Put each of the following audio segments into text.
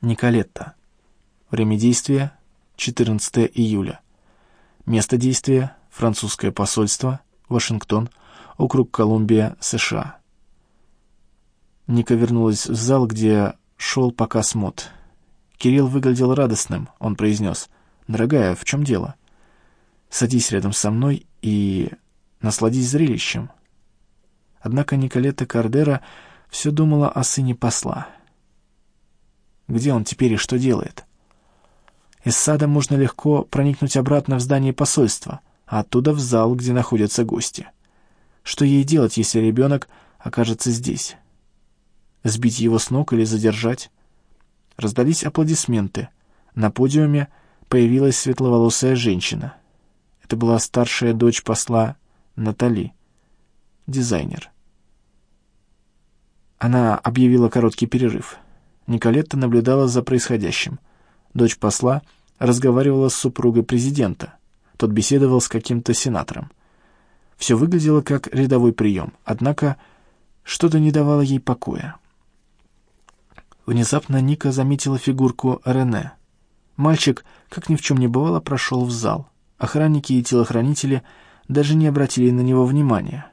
Николетта. Время действия — 14 июля. Место действия — французское посольство, Вашингтон, округ Колумбия, США. Ника вернулась в зал, где шел показ мод. Кирилл выглядел радостным, он произнес. «Дорогая, в чем дело? Садись рядом со мной и насладись зрелищем». Однако Николета Кардера все думала о сыне посла — где он теперь и что делает? Из сада можно легко проникнуть обратно в здание посольства, а оттуда в зал, где находятся гости. Что ей делать, если ребенок окажется здесь? Сбить его с ног или задержать? Раздались аплодисменты. На подиуме появилась светловолосая женщина. Это была старшая дочь посла Натали, дизайнер. Она объявила короткий перерыв. Николетта наблюдала за происходящим. Дочь посла разговаривала с супругой президента. Тот беседовал с каким-то сенатором. Все выглядело как рядовой прием, однако что-то не давало ей покоя. Внезапно Ника заметила фигурку Рене. Мальчик, как ни в чем не бывало, прошел в зал. Охранники и телохранители даже не обратили на него внимания.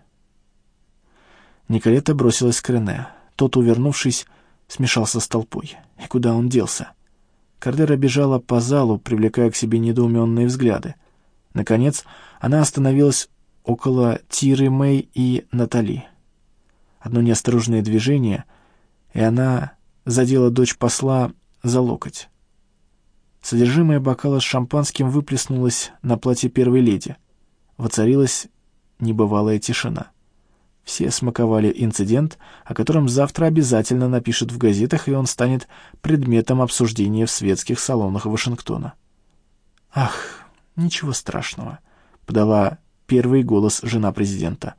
Николета бросилась к Рене. Тот, увернувшись, смешался с толпой. И куда он делся? Кардера бежала по залу, привлекая к себе недоуменные взгляды. Наконец, она остановилась около Тиры Мэй и Натали. Одно неосторожное движение, и она задела дочь посла за локоть. Содержимое бокала с шампанским выплеснулось на платье первой леди. Воцарилась небывалая тишина. Все смаковали инцидент, о котором завтра обязательно напишут в газетах, и он станет предметом обсуждения в светских салонах Вашингтона. «Ах, ничего страшного», — подала первый голос жена президента.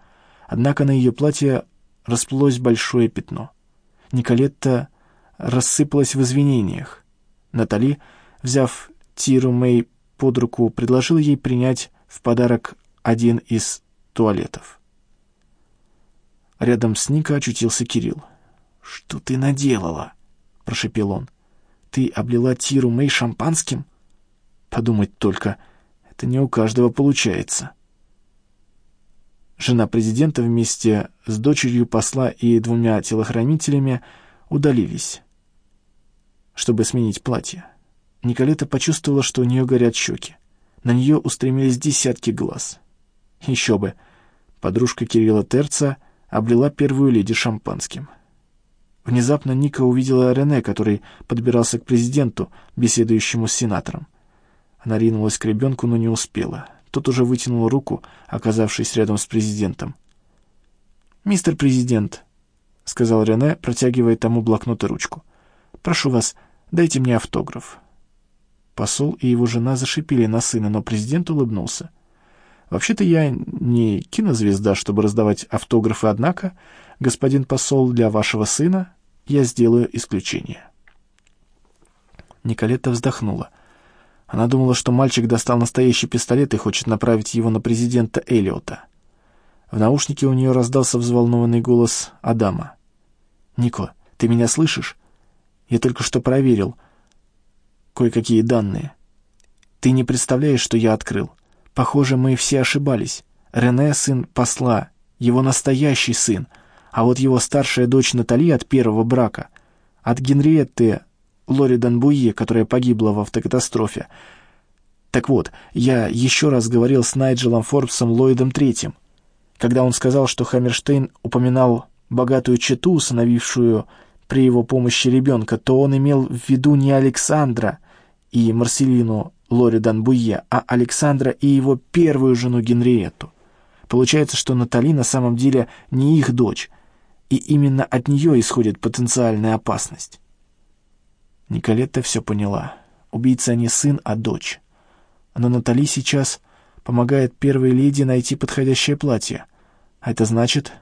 Однако на ее платье расплылось большое пятно. Николетта рассыпалась в извинениях. Натали, взяв Тиру Мэй под руку, предложила ей принять в подарок один из туалетов. Рядом с Ника очутился Кирилл. «Что ты наделала?» — прошепел он. «Ты облила Тиру Мэй шампанским?» «Подумать только, это не у каждого получается». Жена президента вместе с дочерью посла и двумя телохранителями удалились, чтобы сменить платье. Николета почувствовала, что у нее горят щеки. На нее устремились десятки глаз. Еще бы, подружка Кирилла Терца облила первую леди шампанским. Внезапно Ника увидела Рене, который подбирался к президенту, беседующему с сенатором. Она ринулась к ребенку, но не успела. Тот уже вытянул руку, оказавшись рядом с президентом. «Мистер президент», — сказал Рене, протягивая тому блокнот и ручку, — «прошу вас, дайте мне автограф». Посол и его жена зашипели на сына, но президент улыбнулся. Вообще-то я не кинозвезда, чтобы раздавать автографы, однако, господин посол, для вашего сына я сделаю исключение. Николетта вздохнула. Она думала, что мальчик достал настоящий пистолет и хочет направить его на президента Эллиота. В наушнике у нее раздался взволнованный голос Адама. «Нико, ты меня слышишь? Я только что проверил кое-какие данные. Ты не представляешь, что я открыл. Похоже, мы все ошибались. Рене — сын посла, его настоящий сын, а вот его старшая дочь Натали от первого брака, от Генриетты Лоридан Буе, которая погибла в автокатастрофе. Так вот, я еще раз говорил с Найджелом Форбсом Ллойдом Третьим, когда он сказал, что Хаммерштейн упоминал богатую чету, усыновившую при его помощи ребенка, то он имел в виду не Александра и Марселину Лоридан Буе, а Александра и его первую жену Генриетту. Получается, что Натали на самом деле не их дочь, и именно от нее исходит потенциальная опасность. Николетта все поняла. Убийца не сын, а дочь. Но Натали сейчас помогает первой леди найти подходящее платье. А это значит...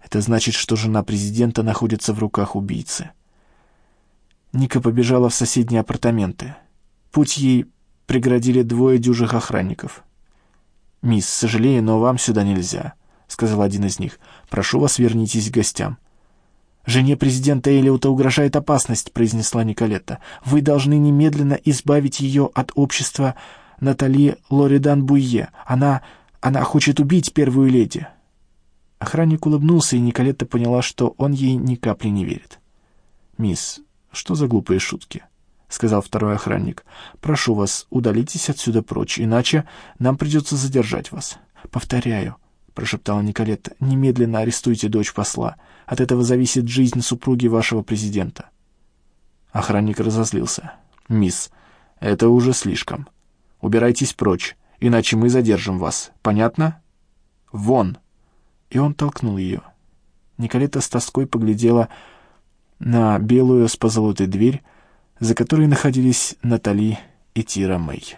Это значит, что жена президента находится в руках убийцы. Ника побежала в соседние апартаменты. Путь ей преградили двое дюжих охранников. «Мисс, сожалею, но вам сюда нельзя», — сказал один из них. «Прошу вас, вернитесь к гостям». «Жене президента Элиота угрожает опасность», — произнесла Николетта. «Вы должны немедленно избавить ее от общества Натали Лоридан Буйе. Она... она хочет убить первую леди». Охранник улыбнулся, и Николетта поняла, что он ей ни капли не верит. «Мисс, что за глупые шутки?» — сказал второй охранник. «Прошу вас, удалитесь отсюда прочь, иначе нам придется задержать вас. Повторяю, — прошептала Николетта, — «немедленно арестуйте дочь посла. От этого зависит жизнь супруги вашего президента». Охранник разозлился. «Мисс, это уже слишком. Убирайтесь прочь, иначе мы задержим вас. Понятно? Вон!» И он толкнул ее. Николета с тоской поглядела на белую с позолотой дверь, за которой находились Натали и Тира Мэй.